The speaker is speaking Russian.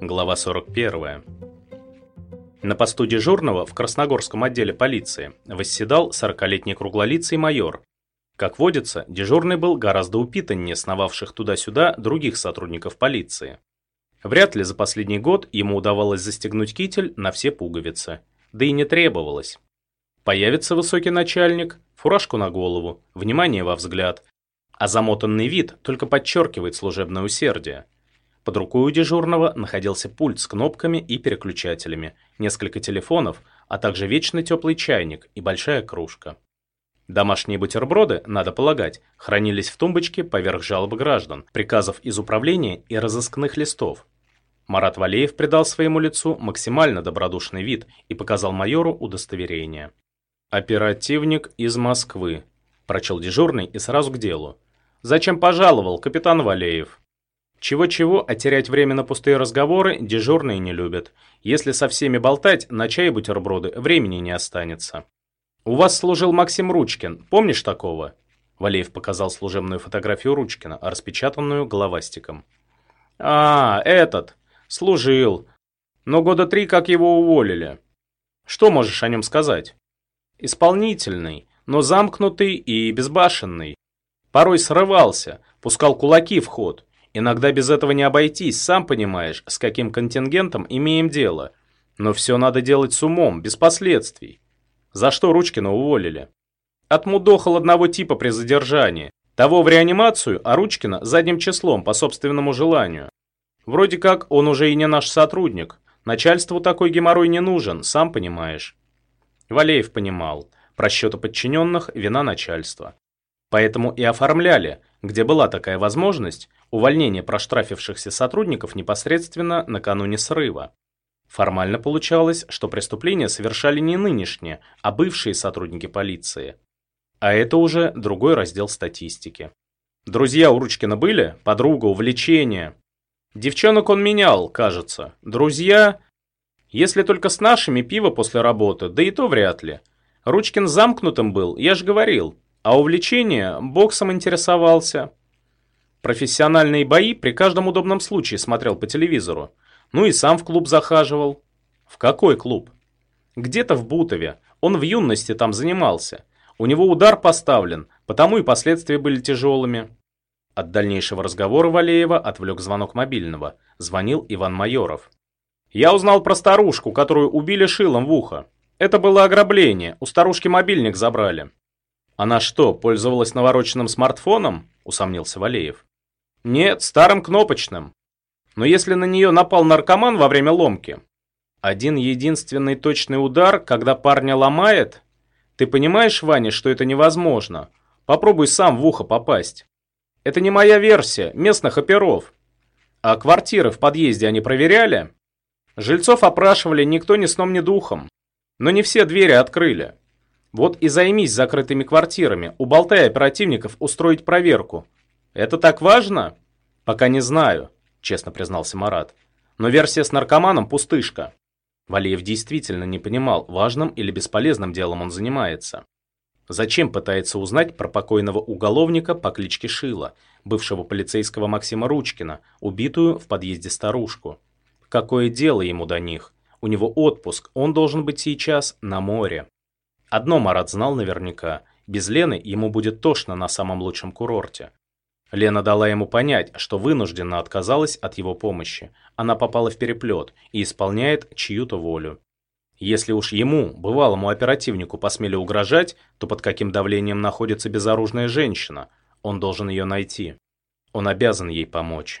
Глава 41. На посту дежурного в Красногорском отделе полиции восседал 40-летний круглолицый майор. Как водится, дежурный был гораздо упитаннее сновавших туда-сюда других сотрудников полиции. Вряд ли за последний год ему удавалось застегнуть китель на все пуговицы. Да и не требовалось. Появится высокий начальник, фуражку на голову, внимание во взгляд. А замотанный вид только подчеркивает служебное усердие. Под рукой у дежурного находился пульт с кнопками и переключателями, несколько телефонов, а также вечно теплый чайник и большая кружка. Домашние бутерброды, надо полагать, хранились в тумбочке поверх жалоб граждан, приказов из управления и разыскных листов. Марат Валеев придал своему лицу максимально добродушный вид и показал майору удостоверение. «Оперативник из Москвы», – прочел дежурный и сразу к делу. «Зачем пожаловал, капитан Валеев?» Чего-чего, а терять время на пустые разговоры дежурные не любят. Если со всеми болтать, на чай и бутерброды времени не останется. «У вас служил Максим Ручкин, помнишь такого?» Валеев показал служебную фотографию Ручкина, распечатанную головастиком. «А, этот. Служил. Но года три как его уволили. Что можешь о нем сказать?» «Исполнительный, но замкнутый и безбашенный. Порой срывался, пускал кулаки в ход». Иногда без этого не обойтись, сам понимаешь, с каким контингентом имеем дело. Но все надо делать с умом, без последствий. За что Ручкина уволили? Отмудохал одного типа при задержании. Того в реанимацию, а Ручкина задним числом, по собственному желанию. Вроде как он уже и не наш сотрудник. Начальству такой геморрой не нужен, сам понимаешь. Валеев понимал. Про счета подчиненных вина начальства. Поэтому и оформляли, где была такая возможность, увольнение проштрафившихся сотрудников непосредственно накануне срыва. Формально получалось, что преступления совершали не нынешние, а бывшие сотрудники полиции. А это уже другой раздел статистики. Друзья у Ручкина были? Подруга, увлечения? Девчонок он менял, кажется. Друзья? Если только с нашими пиво после работы, да и то вряд ли. Ручкин замкнутым был, я же говорил. А увлечение боксом интересовался. Профессиональные бои при каждом удобном случае смотрел по телевизору. Ну и сам в клуб захаживал. В какой клуб? Где-то в Бутове. Он в юности там занимался. У него удар поставлен, потому и последствия были тяжелыми. От дальнейшего разговора Валеева отвлек звонок мобильного. Звонил Иван Майоров. «Я узнал про старушку, которую убили шилом в ухо. Это было ограбление, у старушки мобильник забрали. «Она что, пользовалась навороченным смартфоном?» – усомнился Валеев. «Нет, старым кнопочным. Но если на нее напал наркоман во время ломки, один единственный точный удар, когда парня ломает? Ты понимаешь, Ваня, что это невозможно? Попробуй сам в ухо попасть. Это не моя версия, местных оперов. А квартиры в подъезде они проверяли? Жильцов опрашивали никто ни сном, ни духом. Но не все двери открыли. Вот и займись закрытыми квартирами, уболтай оперативников устроить проверку. Это так важно? Пока не знаю, честно признался Марат. Но версия с наркоманом пустышка. Валеев действительно не понимал, важным или бесполезным делом он занимается. Зачем пытается узнать про покойного уголовника по кличке Шила, бывшего полицейского Максима Ручкина, убитую в подъезде старушку? Какое дело ему до них? У него отпуск, он должен быть сейчас на море. Одно Марат знал наверняка. Без Лены ему будет тошно на самом лучшем курорте. Лена дала ему понять, что вынужденно отказалась от его помощи. Она попала в переплет и исполняет чью-то волю. Если уж ему, бывалому оперативнику, посмели угрожать, то под каким давлением находится безоружная женщина? Он должен ее найти. Он обязан ей помочь.